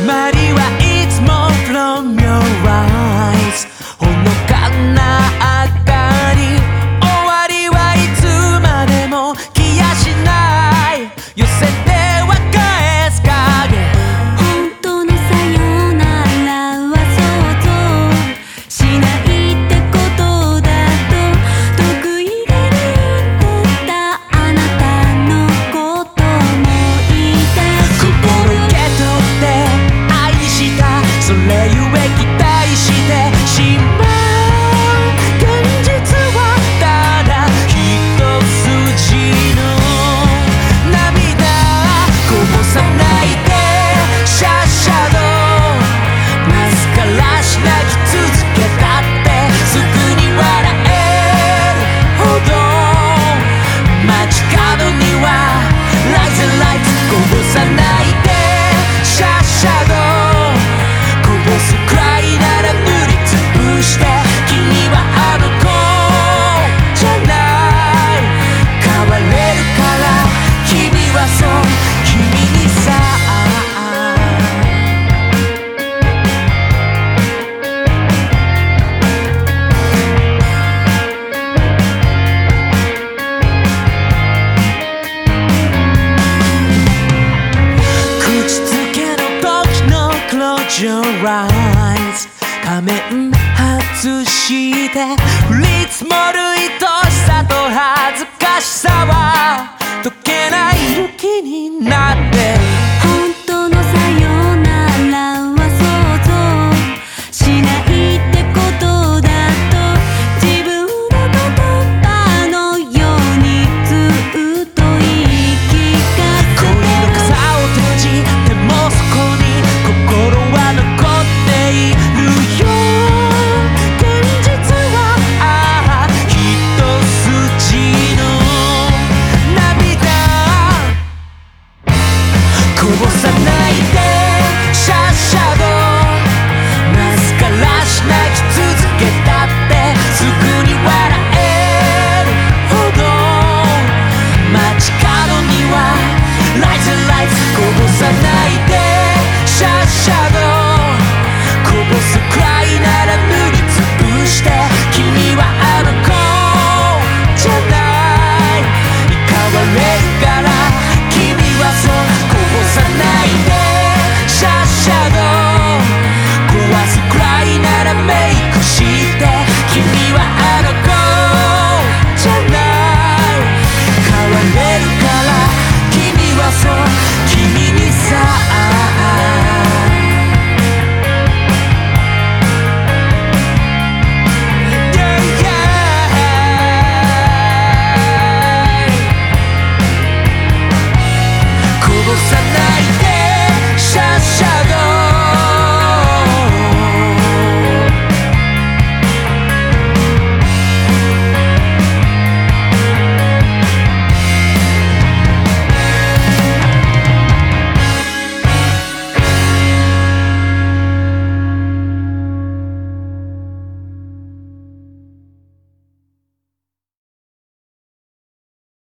much. your eyes. 仮面外して降り積もる愛しさと恥ずかしさは解けない。雪になって